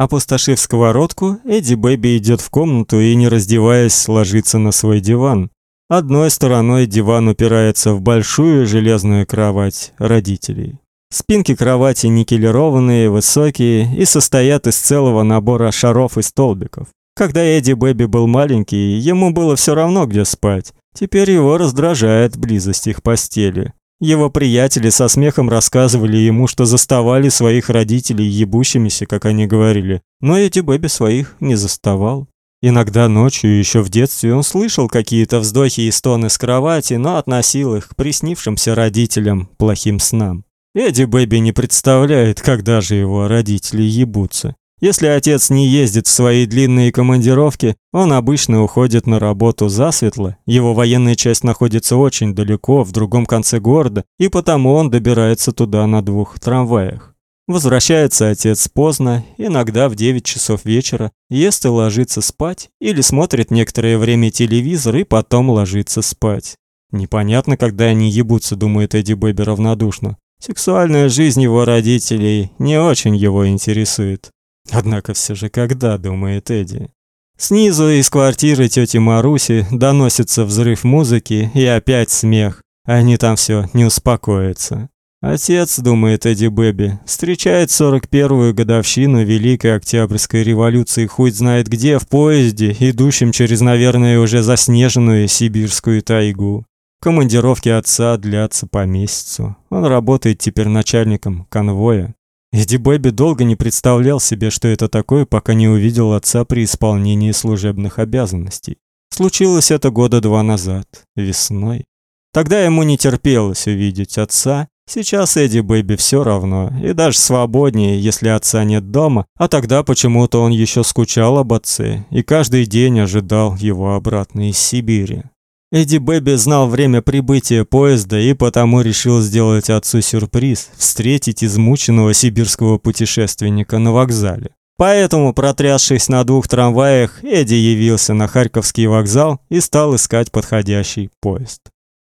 Опустошив сковородку, Эдди Бэби идет в комнату и, не раздеваясь, ложится на свой диван. Одной стороной диван упирается в большую железную кровать родителей. Спинки кровати никелированные, высокие и состоят из целого набора шаров и столбиков. Когда Эдди Бэби был маленький, ему было все равно, где спать. Теперь его раздражает близость их постели. Его приятели со смехом рассказывали ему, что заставали своих родителей ебущимися, как они говорили. Но Эдди Бэби своих не заставал. Иногда ночью, еще в детстве, он слышал какие-то вздохи и стоны с кровати, но относил их к приснившимся родителям плохим снам. Эдди Бэби не представляет, когда же его родители ебутся. Если отец не ездит в свои длинные командировки, он обычно уходит на работу засветло. Его военная часть находится очень далеко, в другом конце города, и потому он добирается туда на двух трамваях. Возвращается отец поздно, иногда в 9 часов вечера, ест и ложится спать, или смотрит некоторое время телевизор и потом ложится спать. Непонятно, когда они ебутся, думает Эдди Бэби равнодушно. Сексуальная жизнь его родителей не очень его интересует. Однако все же когда, думает Эдди. Снизу из квартиры тети Маруси доносится взрыв музыки и опять смех. Они там все не успокоятся. Отец, думает Эдди Бэби, встречает 41-ю годовщину Великой Октябрьской революции хоть знает где, в поезде, идущем через, наверное, уже заснеженную сибирскую тайгу. Командировки отца длятся по месяцу. Он работает теперь начальником конвоя. Эдди Бэби долго не представлял себе, что это такое, пока не увидел отца при исполнении служебных обязанностей. Случилось это года два назад, весной. Тогда ему не терпелось увидеть отца. Сейчас Эдди Бэби все равно, и даже свободнее, если отца нет дома, а тогда почему-то он еще скучал об отце и каждый день ожидал его обратно из Сибири. Эдди Бэби знал время прибытия поезда и потому решил сделать отцу сюрприз встретить измученного сибирского путешественника на вокзале. Поэтому, протрясшись на двух трамваях, Эдди явился на Харьковский вокзал и стал искать подходящий поезд.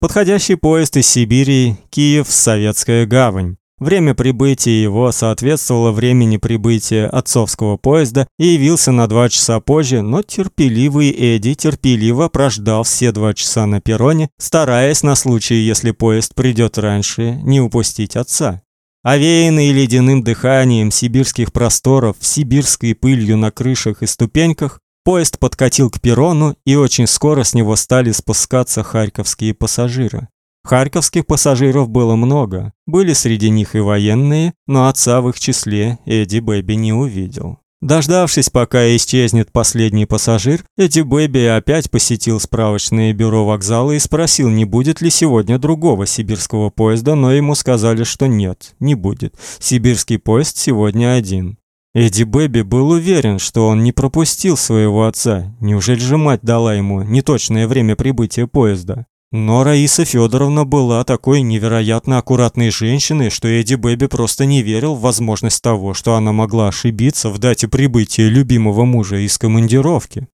Подходящий поезд из Сибири Киев Советская гавань. Время прибытия его соответствовало времени прибытия отцовского поезда и явился на два часа позже, но терпеливый Эдди терпеливо прождал все два часа на перроне, стараясь на случай, если поезд придет раньше, не упустить отца. Овеянный ледяным дыханием сибирских просторов, сибирской пылью на крышах и ступеньках, поезд подкатил к перрону, и очень скоро с него стали спускаться харьковские пассажиры. Харьковских пассажиров было много. Были среди них и военные, но отца в их числе Эдди Бэби не увидел. Дождавшись, пока исчезнет последний пассажир, Эдди Бэби опять посетил справочное бюро вокзала и спросил, не будет ли сегодня другого сибирского поезда, но ему сказали, что нет, не будет. Сибирский поезд сегодня один. Эдди Бэби был уверен, что он не пропустил своего отца. Неужели же мать дала ему неточное время прибытия поезда? Но Раиса Федоровна была такой невероятно аккуратной женщиной, что Эдди Бэби просто не верил в возможность того, что она могла ошибиться в дате прибытия любимого мужа из командировки.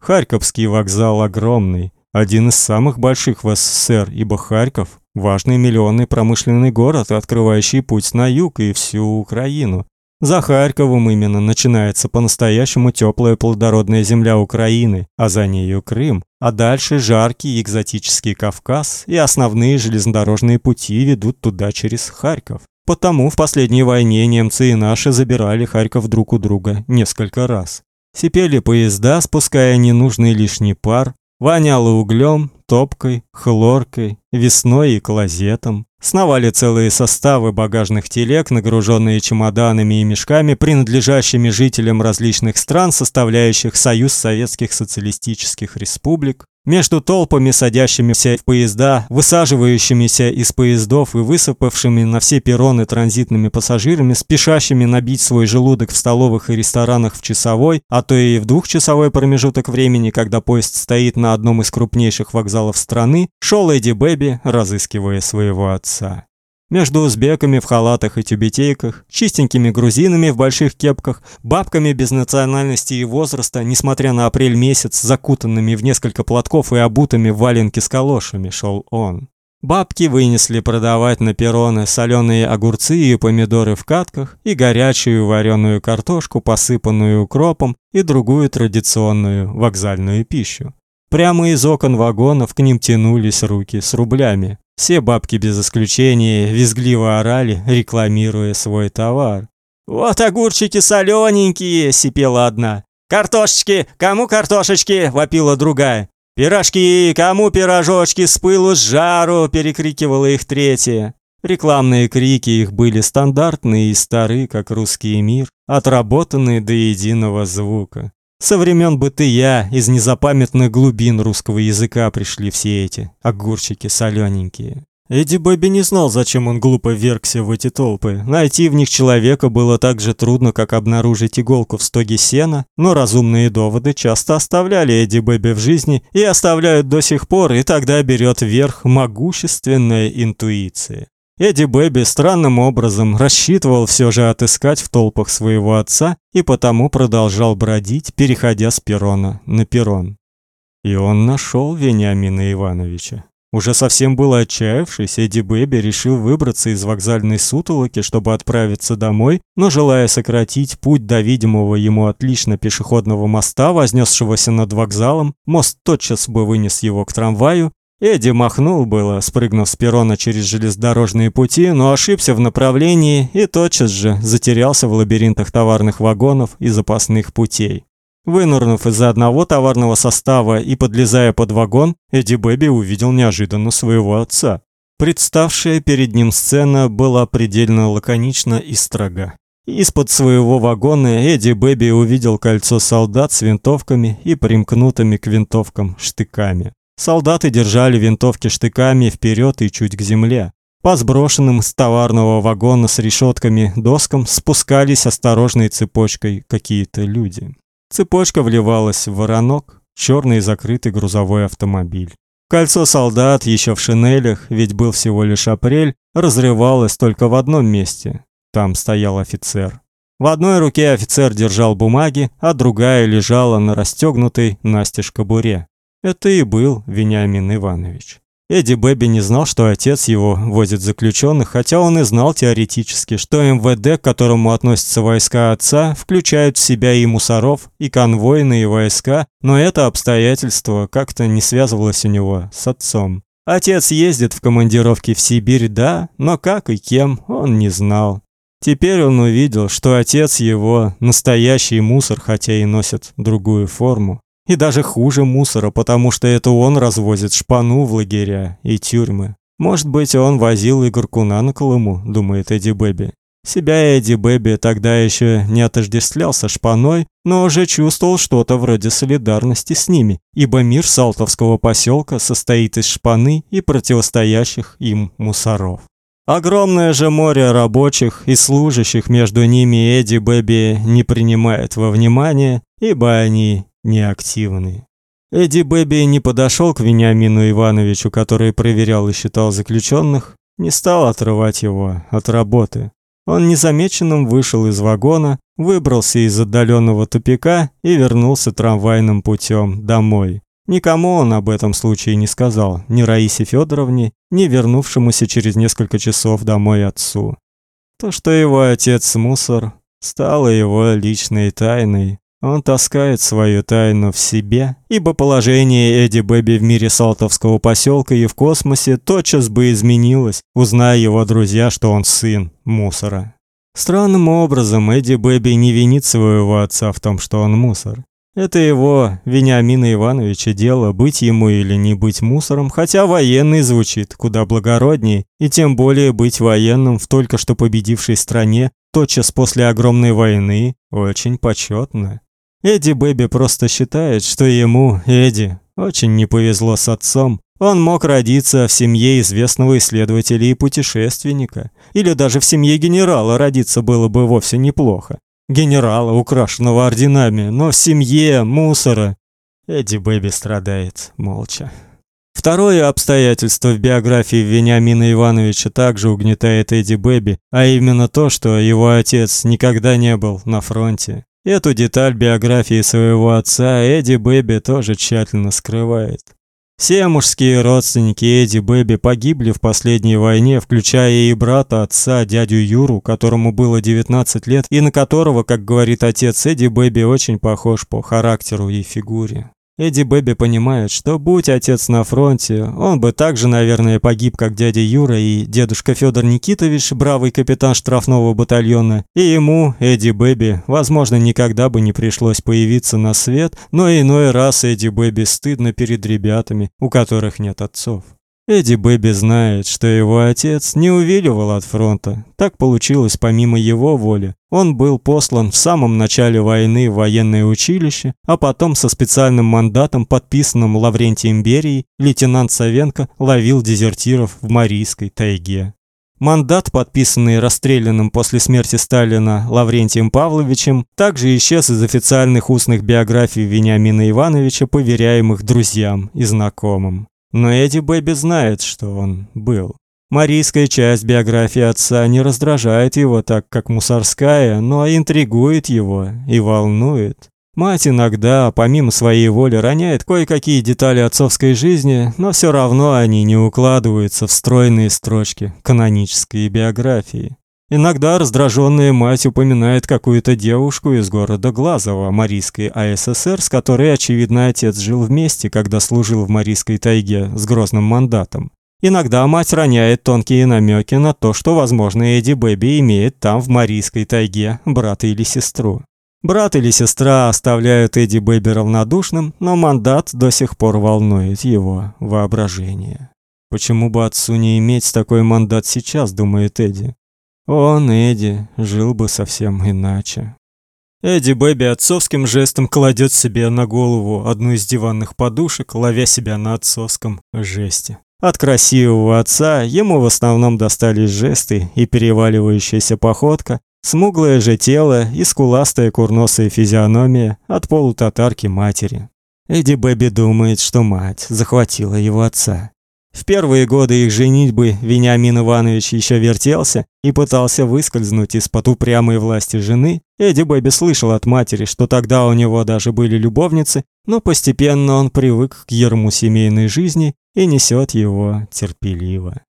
Харьковский вокзал огромный, один из самых больших в СССР, ибо Харьков важный миллионный промышленный город, открывающий путь на юг и всю Украину. За Харьковом именно начинается по-настоящему теплая плодородная земля Украины, а за нею Крым, а дальше жаркий экзотический Кавказ, и основные железнодорожные пути ведут туда через Харьков. Потому в последней войне немцы и наши забирали Харьков друг у друга несколько раз. Сипели поезда, спуская ненужный лишний пар, воняло углем, топкой, хлоркой, весной и клозетом. Сновали целые составы багажных телег, нагруженные чемоданами и мешками, принадлежащими жителям различных стран, составляющих Союз Советских Социалистических Республик. Между толпами, садящимися в поезда, высаживающимися из поездов и высыпавшими на все перроны транзитными пассажирами, спешащими набить свой желудок в столовых и ресторанах в часовой, а то и в двухчасовой промежуток времени, когда поезд стоит на одном из крупнейших вокзалов страны, шел Эдди Бэби, разыскивая своего отца. Между узбеками в халатах и тюбетейках, чистенькими грузинами в больших кепках, бабками без национальности и возраста, несмотря на апрель месяц, закутанными в несколько платков и обутыми в валенки с калошами, шел он. Бабки вынесли продавать на перроны соленые огурцы и помидоры в катках и горячую вареную картошку, посыпанную укропом, и другую традиционную вокзальную пищу. Прямо из окон вагонов к ним тянулись руки с рублями. Все бабки без исключения визгливо орали, рекламируя свой товар. «Вот огурчики солененькие!» – сипела одна. «Картошечки! Кому картошечки?» – вопила другая. «Пирожки! Кому пирожочки с пылу с жару!» – перекрикивала их третья. Рекламные крики их были стандартные и стары, как русский мир, отработанные до единого звука. Со времен бытия из незапамятных глубин русского языка пришли все эти огурчики солененькие. Эдди Бэби не знал, зачем он глупо ввергся в эти толпы. Найти в них человека было так же трудно, как обнаружить иголку в стоге сена, но разумные доводы часто оставляли Эдди Бэби в жизни и оставляют до сих пор, и тогда берет верх могущественная интуиция. Эдди Бэби странным образом рассчитывал все же отыскать в толпах своего отца и потому продолжал бродить, переходя с перрона на перрон. И он нашел Вениамина Ивановича. Уже совсем было отчаявшись, Эдди Бэби решил выбраться из вокзальной сутолоки, чтобы отправиться домой, но желая сократить путь до видимого ему отлично пешеходного моста, вознесшегося над вокзалом, мост тотчас бы вынес его к трамваю, Эдди махнул было, спрыгнув с перрона через железнодорожные пути, но ошибся в направлении и тотчас же затерялся в лабиринтах товарных вагонов и запасных путей. Вынырнув из одного товарного состава и подлезая под вагон, Эдди Бэби увидел неожиданно своего отца. Представшая перед ним сцена была предельно лаконична и строга. Из-под своего вагона Эдди Бэби увидел кольцо солдат с винтовками и примкнутыми к винтовкам штыками. Солдаты держали винтовки штыками вперед и чуть к земле. По сброшенным с товарного вагона с решетками доскам спускались осторожной цепочкой какие-то люди. Цепочка вливалась в воронок, черный закрытый грузовой автомобиль. Кольцо солдат еще в шинелях, ведь был всего лишь апрель, разрывалось только в одном месте. Там стоял офицер. В одной руке офицер держал бумаги, а другая лежала на расстегнутой настежь кобуре. Это и был Вениамин Иванович. Эдди Бэби не знал, что отец его возит заключенных, хотя он и знал теоретически, что МВД, к которому относятся войска отца, включают в себя и мусоров, и конвойные войска, но это обстоятельство как-то не связывалось у него с отцом. Отец ездит в командировки в Сибирь, да, но как и кем, он не знал. Теперь он увидел, что отец его настоящий мусор, хотя и носит другую форму. И даже хуже мусора, потому что это он развозит шпану в лагеря и тюрьмы. Может быть, он возил и Горкуна на Колыму, думает Эдди Бэби. Себя Эдди Бэби тогда еще не отождествлял со шпаной, но уже чувствовал что-то вроде солидарности с ними, ибо мир Салтовского поселка состоит из шпаны и противостоящих им мусоров. Огромное же море рабочих и служащих между ними Эдди Бэби не принимает во внимание, ибо они неактивны. Эдди Бэби не подошел к Вениамину Ивановичу, который проверял и считал заключенных, не стал отрывать его от работы. Он незамеченным вышел из вагона, выбрался из отдаленного тупика и вернулся трамвайным путем домой. Никому он об этом случае не сказал, ни Раисе Федоровне, ни вернувшемуся через несколько часов домой отцу. То, что его отец мусор, стало его личной тайной. Он таскает свою тайну в себе, ибо положение Эдди Бэби в мире Салтовского поселка и в космосе тотчас бы изменилось, узная его друзья, что он сын мусора. Странным образом Эдди Бэби не винит своего отца в том, что он мусор. Это его, Вениамина Ивановича, дело быть ему или не быть мусором, хотя военный звучит куда благороднее, и тем более быть военным в только что победившей стране тотчас после огромной войны очень почетно. Эдди Бэби просто считает, что ему, Эдди, очень не повезло с отцом. Он мог родиться в семье известного исследователя и путешественника, или даже в семье генерала родиться было бы вовсе неплохо. Генерала, украшенного орденами, но в семье мусора. Эдди Бэби страдает молча. Второе обстоятельство в биографии Вениамина Ивановича также угнетает Эдди Бэби, а именно то, что его отец никогда не был на фронте. Эту деталь биографии своего отца Эдди Бэби тоже тщательно скрывает. Все мужские родственники Эдди Бэби погибли в последней войне, включая и брата отца, дядю Юру, которому было 19 лет, и на которого, как говорит отец, Эдди Бэби очень похож по характеру и фигуре. Эдди Бэби понимает, что будь отец на фронте, он бы также, наверное, погиб, как дядя Юра и дедушка Федор Никитович, бравый капитан штрафного батальона, и ему, Эдди Бэби, возможно, никогда бы не пришлось появиться на свет, но иной раз Эдди Бэби стыдно перед ребятами, у которых нет отцов. Эдди Бэби знает, что его отец не увиливал от фронта. Так получилось помимо его воли. Он был послан в самом начале войны в военное училище, а потом со специальным мандатом, подписанным Лаврентием Берией, лейтенант Савенко ловил дезертиров в Марийской тайге. Мандат, подписанный расстрелянным после смерти Сталина Лаврентием Павловичем, также исчез из официальных устных биографий Вениамина Ивановича, поверяемых друзьям и знакомым. Но Эдди Бэби знает, что он был. Марийская часть биографии отца не раздражает его так, как мусорская, но интригует его и волнует. Мать иногда, помимо своей воли, роняет кое-какие детали отцовской жизни, но все равно они не укладываются в стройные строчки канонической биографии. Иногда раздраженная мать упоминает какую-то девушку из города Глазово, Марийской АССР, с которой, очевидно, отец жил вместе, когда служил в Марийской тайге с грозным мандатом. Иногда мать роняет тонкие намеки на то, что, возможно, Эдди Бэби имеет там, в Марийской тайге, брата или сестру. Брат или сестра оставляют Эдди Бэби равнодушным, но мандат до сих пор волнует его воображение. Почему бы отцу не иметь такой мандат сейчас, думает Эдди. Он, Эдди, жил бы совсем иначе. Эдди Бэби отцовским жестом кладет себе на голову одну из диванных подушек, ловя себя на отцовском жесте. От красивого отца ему в основном достались жесты и переваливающаяся походка, смуглое же тело и скуластая курносая физиономия от полутатарки матери. Эдди Бэби думает, что мать захватила его отца. В первые годы их женитьбы Вениамин Иванович еще вертелся и пытался выскользнуть из-под упрямой власти жены. Эдди Бэби слышал от матери, что тогда у него даже были любовницы, но постепенно он привык к ерму семейной жизни и несет его терпеливо.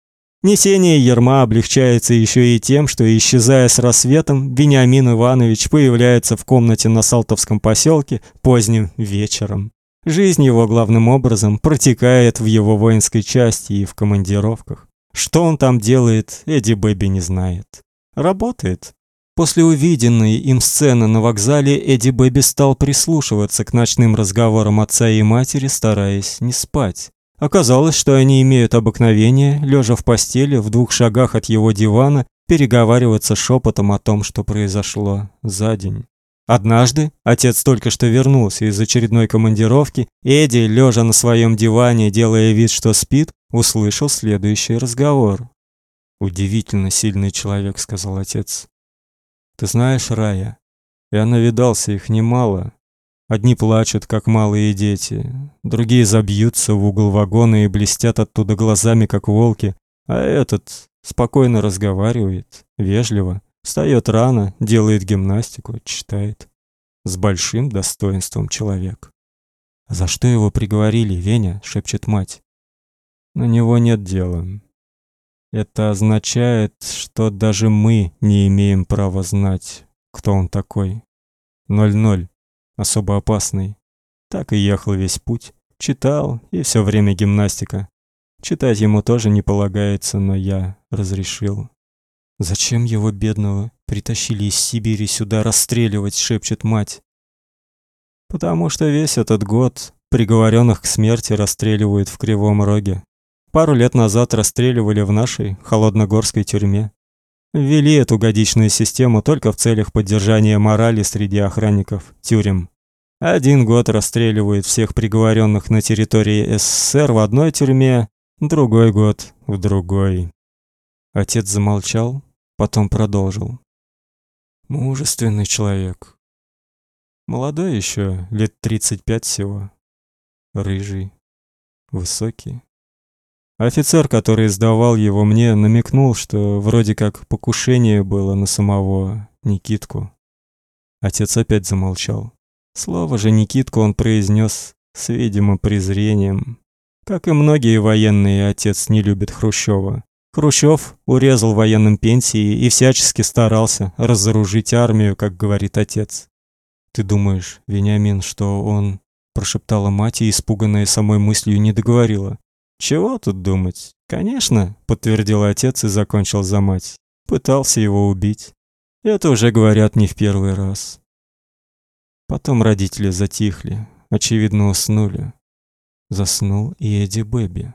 Несение ерма облегчается еще и тем, что исчезая с рассветом, Вениамин Иванович появляется в комнате на Салтовском поселке поздним вечером. Жизнь его главным образом протекает в его воинской части и в командировках. Что он там делает, Эдди Бэби не знает. Работает. После увиденной им сцены на вокзале Эдди Бэби стал прислушиваться к ночным разговорам отца и матери, стараясь не спать. Оказалось, что они имеют обыкновение, лежа в постели в двух шагах от его дивана, переговариваться шепотом о том, что произошло за день. Однажды отец только что вернулся из очередной командировки, Эдди, лежа на своем диване, делая вид, что спит, услышал следующий разговор. Удивительно сильный человек, сказал отец. Ты знаешь, Рая, я навидался их немало. Одни плачут, как малые дети, другие забьются в угол вагона и блестят оттуда глазами, как волки, а этот спокойно разговаривает, вежливо, Встает рано, делает гимнастику, читает. С большим достоинством человек. «За что его приговорили, Веня?» — шепчет мать. «На него нет дела. Это означает, что даже мы не имеем права знать, кто он такой. Ноль-ноль, особо опасный. Так и ехал весь путь. Читал, и все время гимнастика. Читать ему тоже не полагается, но я разрешил. Зачем его бедного притащили из Сибири сюда расстреливать, шепчет мать. Потому что весь этот год приговоренных к смерти расстреливают в Кривом Роге. Пару лет назад расстреливали в нашей холодногорской тюрьме. Ввели эту годичную систему только в целях поддержания морали среди охранников тюрем. Один год расстреливают всех приговоренных на территории СССР в одной тюрьме, другой год в другой. Отец замолчал, Потом продолжил. Мужественный человек. Молодой еще, лет 35 всего. Рыжий, высокий. Офицер, который сдавал его мне, намекнул, что вроде как покушение было на самого Никитку. Отец опять замолчал. Слово же Никитку он произнес с видимым презрением, Как и многие военные, отец не любит Хрущева. Хрущев урезал военным пенсии и всячески старался разоружить армию, как говорит отец. Ты думаешь, Вениамин, что он прошептала мать и испуганная самой мыслью не договорила. Чего тут думать? Конечно, подтвердил отец и закончил за мать. Пытался его убить. Это уже говорят не в первый раз. Потом родители затихли, очевидно, уснули. Заснул и Эдди Бэби.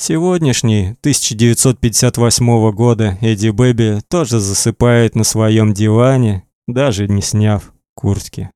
Сегодняшний 1958 года Эдди Бэби тоже засыпает на своем диване, даже не сняв куртки.